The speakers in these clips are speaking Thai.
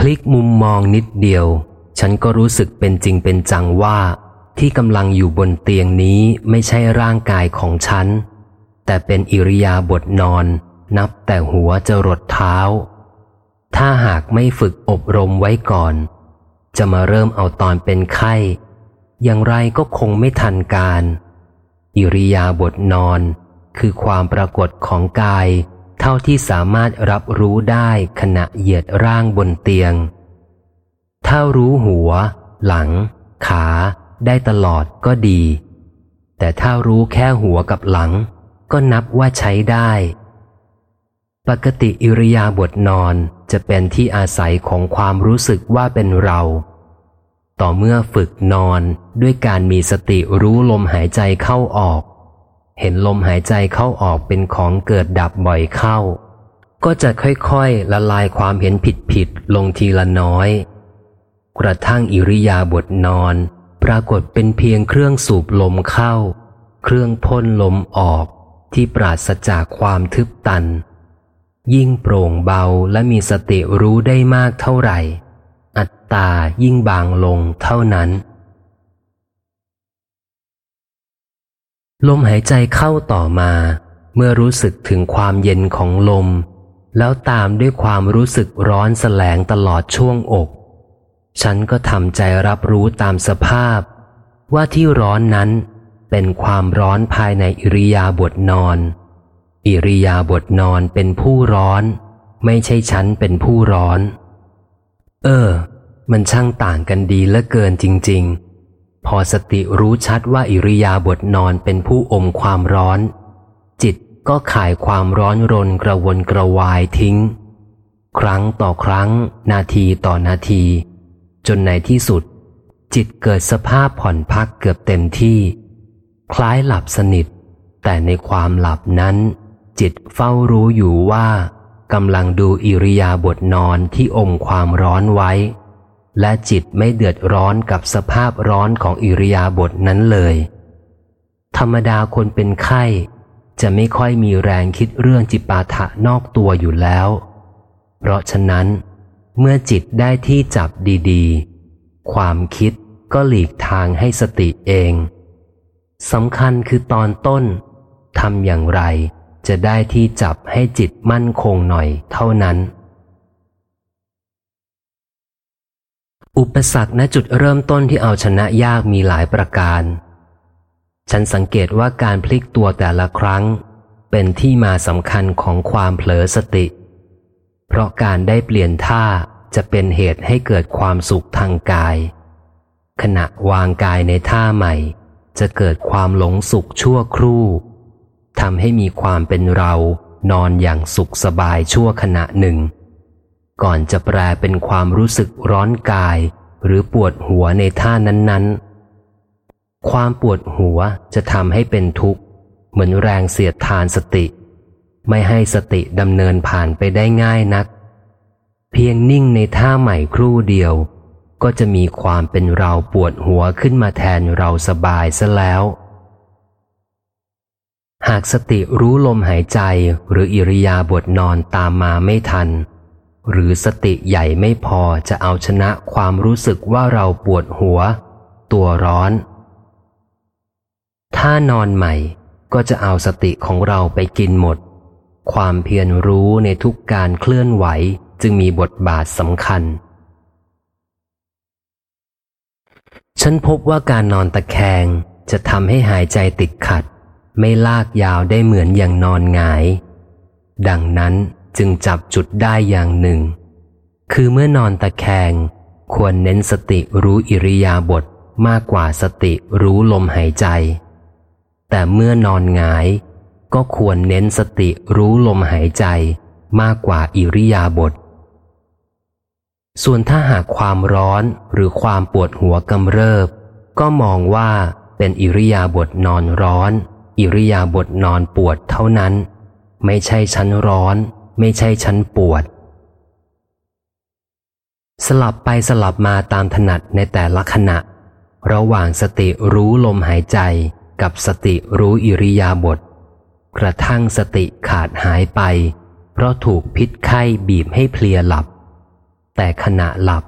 พลิกมุมมองนิดเดียว ฉันก็รู้สึกเป็นจริงเป็นจังว่า ที่กำลังอยู่บนเตียงนี้ไม่ใช่ร่างกายของฉัน แต่เป็นอิริยาบถนอน นับแต่หัวจะรดเท้า ถ้าหากไม่ฝึกอบรมไว้ก่อน จะมาเริ่มเอาตอนเป็นไข้ อย่างไรก็คงไม่ทันการ อิริยาบถนอน คือความปรากฏของกาย เท่าที่สามารถรับรู้ได้ขณะเหยียดร่างบนเตียง ถ้ารู้หัว หลัง ขา ได้ตลอดก็ดี แต่ถ้ารู้แค่หัวกับหลัง ก็นับว่าใช้ได้ ปกติอิริยาบถนอนจะเป็นที่อาศัยของความรู้สึกว่าเป็นเรา ต่อเมื่อฝึกนอนด้วยการมีสติรู้ลมหายใจเข้าออก เห็นลมหายใจเข้าออกเป็นของเกิดดับบ่อยเข้า ก็จะค่อยๆ ละลายความเห็นผิดๆ ลงทีละน้อย กระทั่งอิริยาบถนอน ปรากฏเป็นเพียงเครื่องสูบลมเข้า เครื่องพ่นลมออกที่ปราศจากความทึบตัน ยิ่งโปร่งเบาและมีสติรู้ได้มากเท่าไหร่ อัตตายิ่งบางลงเท่านั้น ลมหายใจเข้าต่อมา เมื่อรู้สึกถึงความเย็นของลม แล้วตามด้วยความรู้สึกร้อนแสลงตลอดช่วงอก ฉันก็ทำใจรับรู้ตามสภาพ ว่าที่ร้อนนั้นเป็นความร้อนภายในอิริยาบถนอน อิริยาบถนอนเป็นผู้ร้อน ไม่ใช่ฉันเป็นผู้ร้อน เออ มันช่างต่างกันดีเหลือเกินจริง ๆ พอสติรู้ชัดว่าอิริยาบถนอนเป็นผู้อมความร้อน จิตก็ขายความร้อนรนกระวนกระวายทิ้ง ครั้งต่อครั้ง นาทีต่อนาที จนในที่สุด จิตเกิดสภาพผ่อนพักเกือบเต็มที่ คล้ายหลับสนิท แต่ในความหลับนั้น จิตเฝ้ารู้อยู่ว่ากำลังดูอิริยาบถนอนที่อมความร้อนไว้ และจิตไม่เดือดร้อนกับสภาพร้อนของอิริยาบถนั้นเลย ธรรมดาคนเป็นไข้ จะไม่ค่อยมีแรงคิดเรื่องจิปาถะนอกตัวอยู่แล้ว เพราะฉะนั้น เมื่อจิตได้ที่จับดีๆ ความคิดก็หลีกทางให้สติเองสำคัญคือตอนต้นทำอย่างไรจะได้ที่จับให้จิตมั่นคงหน่อยเท่านั้น อุปสรรคณจุดเริ่มต้นที่เอาชนะยากมีหลายประการ ฉันสังเกตว่าการพลิกตัวแต่ละครั้ง เป็นที่มาสำคัญของความเผลอสติ เพราะการได้เปลี่ยนท่าจะเป็นเหตุให้เกิดความสุขทางกาย ขณะวางกายในท่าใหม่ จะเกิดความหลงสุขชั่วครู่ทำให้มีความเป็นเรานอนอย่างสุขสบายชั่วขณะหนึ่ง ก่อนจะแปลเป็นความรู้สึกร้อนกาย หรือปวดหัวในท่านั้นๆ ความปวดหัวจะทำให้เป็นทุกข์ เหมือนแรงเสียดทานสติ ไม่ให้สติดำเนินผ่านไปได้ง่ายนัก เพียงนิ่งในท่าใหม่ครู่เดียว ก็จะมีความเป็นเราปวดหัวขึ้นมาแทนเราสบายซะแล้ว หากสติรู้ลมหายใจหรืออิริยาบถนอนตามมาไม่ทัน หรือสติใหญ่ไม่พอจะเอาชนะความรู้สึกว่าเราปวดหัว ตัวร้อน ถ้านอนใหม่ก็จะเอาสติของเราไปกินหมด ความเพียรรู้ในทุกการเคลื่อนไหวจึงมีบทบาทสำคัญ ฉันพบว่าการนอนตะแคงจะทำให้หายใจติดขัด ไม่ลากยาวได้เหมือนอย่างนอนหงาย ดังนั้น จึงจับจุดได้อย่างหนึ่ง คือเมื่อนอนตะแคง ควรเน้นสติรู้อิริยาบถมากกว่าสติรู้ลมหายใจ แต่เมื่อนอนหงาย ก็ควรเน้นสติรู้ลมหายใจมากกว่าอิริยาบถส่วนถ้าหากความร้อนหรือความปวดหัวกำเริบ ก็มองว่าเป็นอิริยาบถนอนร้อน อิริยาบถนอนปวดเท่านั้น ไม่ใช่ชั้นร้อน ไม่ใช่ฉันปวด สลับไปสลับมาตามถนัดในแต่ละขณะ ระหว่างสติรู้ลมหายใจกับสติรู้อิริยาบถกระทั่งสติขาดหายไป เพราะถูกพิษไข้บีบให้เพลียหลับ แต่ขณะหลับ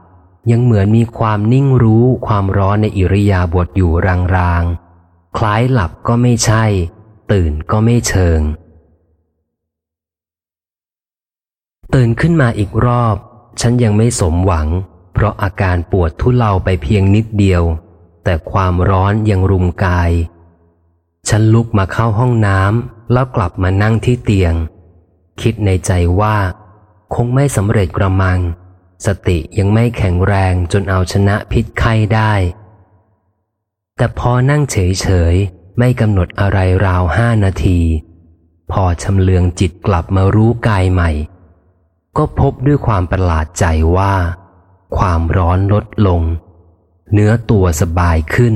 ยังเหมือนมีความนิ่งรู้ความร้อนในอิริยาบถอยู่รางๆ คล้ายหลับก็ไม่ใช่ ตื่นก็ไม่เชิง ตื่นขึ้นมาอีกรอบ ฉันยังไม่สมหวัง เพราะอาการปวดทุเลาไปเพียงนิดเดียว แต่ความร้อนยังรุมกาย ฉันลุกมาเข้าห้องน้ำแล้วกลับมานั่งที่เตียง คิดในใจว่า คงไม่สำเร็จกระมัง สติยังไม่แข็งแรงจนเอาชนะพิษไข้ได้ แต่พอนั่งเฉยๆ ไม่กำหนดอะไรราวห้านาที พอชำเลืองจิตกลับมารู้กายใหม่ ก็พบด้วยความประหลาดใจว่า ความร้อนลดลง เนื้อตัวสบายขึ้น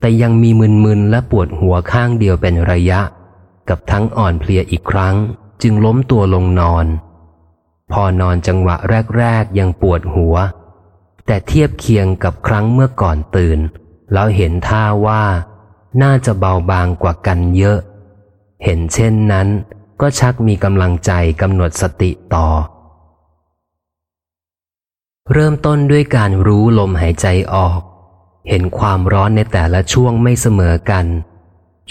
แต่ยังมีมึนๆและปวดหัวข้างเดียวเป็นระยะ กับทั้งอ่อนเพลียอีกครั้ง จึงล้มตัวลงนอน พอนอนจังหวะแรกๆยังปวดหัว แต่เทียบเคียงกับครั้งเมื่อก่อนตื่น แล้วเห็นท่าว่า น่าจะเบาบางกว่ากันเยอะ เห็นเช่นนั้น ก็ชักมีกำลังใจกำหนดสติต่อ เริ่มต้นด้วยการรู้ลมหายใจออก เห็นความร้อนในแต่ละช่วงไม่เสมอกัน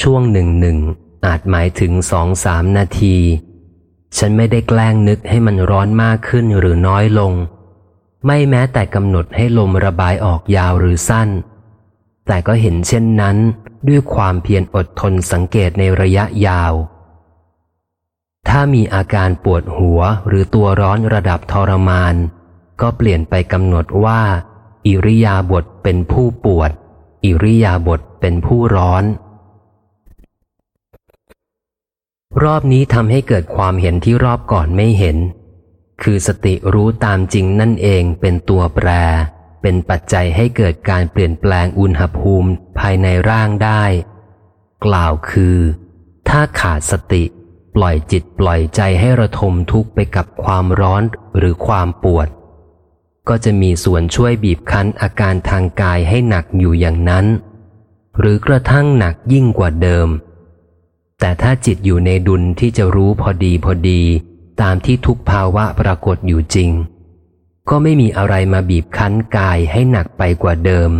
ช่วงหนึ่งหนึ่งอาจหมายถึงสองสามนาที ฉันไม่ได้แกล้งนึกให้มันร้อนมากขึ้นหรือน้อยลง ไม่แม้แต่กำหนดให้ลมระบายออกยาวหรือสั้น แต่ก็เห็นเช่นนั้นด้วยความเพียรอดทนสังเกตในระยะยาว ถ้ามีอาการปวดหัวหรือตัวร้อนระดับทรมาน ก็เปลี่ยนไปกำหนดว่า อิริยาบถเป็นผู้ปวด อิริยาบถเป็นผู้ร้อน รอบนี้ทำให้เกิดความเห็นที่รอบก่อนไม่เห็น คือสติรู้ตามจริงนั่นเองเป็นตัวแปร เป็นปัจจัยให้เกิดการเปลี่ยนแปลงอุณหภูมิภายในร่างได้ กล่าวคือ ถ้าขาดสติ ปล่อยจิตปล่อยใจให้ระทมทุกข์ไปกับความร้อนหรือความปวด ก็จะมีส่วนช่วยบีบคั้นอาการทางกายให้หนักอยู่อย่างนั้น หรือกระทั่งหนักยิ่งกว่าเดิม แต่ถ้าจิตอยู่ในดุลที่จะรู้พอดีพอดี ตามที่ทุกภาวะปรากฏอยู่จริง ก็ไม่มีอะไรมาบีบคั้นกายให้หนักไปกว่าเดิม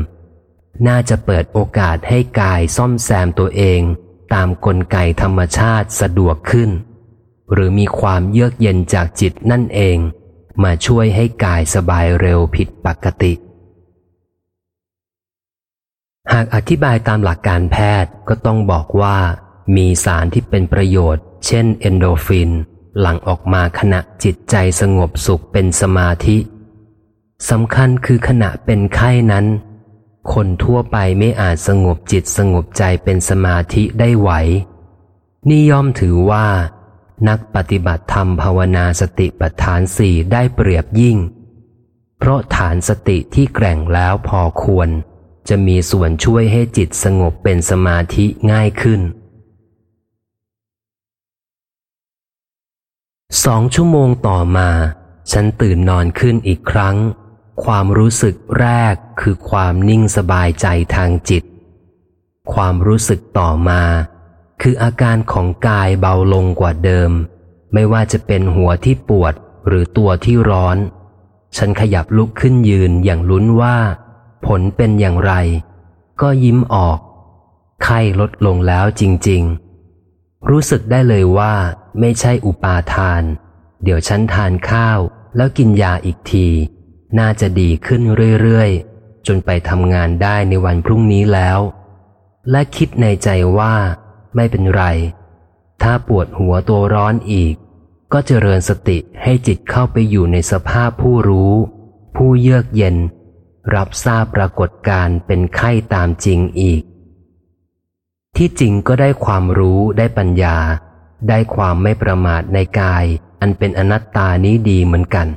น่าจะเปิดโอกาสให้กายซ่อมแซมตัวเอง ตามกลไกธรรมชาติสะดวกขึ้น หรือมีความเยือกเย็นจากจิตนั่นเอง มาช่วยให้กายสบายเร็วผิดปกติ หากอธิบายตามหลักการแพทย์ก็ต้องบอกว่า มีสารที่เป็นประโยชน์ เช่น เอนโดฟิน หลั่งออกมาขณะจิตใจสงบสุขเป็นสมาธิสำคัญคือขณะเป็นไข้นั้น คนทั่วไปไม่อาจสงบจิตสงบใจเป็นสมาธิได้ไหว นี่ย่อมถือว่า นักปฏิบัติธรรมภาวนาสติปัฏฐานสี่ได้เปรียบยิ่ง เพราะฐานสติที่แกร่งแล้วพอควร จะมีส่วนช่วยให้จิตสงบเป็นสมาธิง่ายขึ้นสองชั่วโมงต่อมา ฉันตื่นนอนขึ้นอีกครั้ง ความรู้สึกแรกคือความนิ่งสบายใจทางจิต ความรู้สึกต่อมา คืออาการของกายเบาลงกว่าเดิม ไม่ว่าจะเป็นหัวที่ปวดหรือตัวที่ร้อน ฉันขยับลุกขึ้นยืนอย่างลุ้นว่า ผลเป็นอย่างไร ก็ยิ้มออก ไข้ลดลงแล้วจริง ๆ รู้สึกได้เลยว่าไม่ใช่อุปาทาน เดี๋ยวฉันทานข้าวแล้วกินยาอีกที น่าจะดีขึ้นเรื่อยๆ จนไปทำงานได้ในวันพรุ่งนี้แล้ว และคิดในใจว่า ไม่เป็นไร ถ้าปวดหัวตัวร้อนอีก ก็เจริญสติให้จิตเข้าไปอยู่ในสภาพผู้รู้ ผู้เยือกเย็น รับทราบปรากฏการเป็นไข้ตามจริงอีก ที่จริงก็ได้ความรู้ได้ปัญญา ได้ความไม่ประมาทในกาย อันเป็นอนัตตานี้ดีเหมือนกัน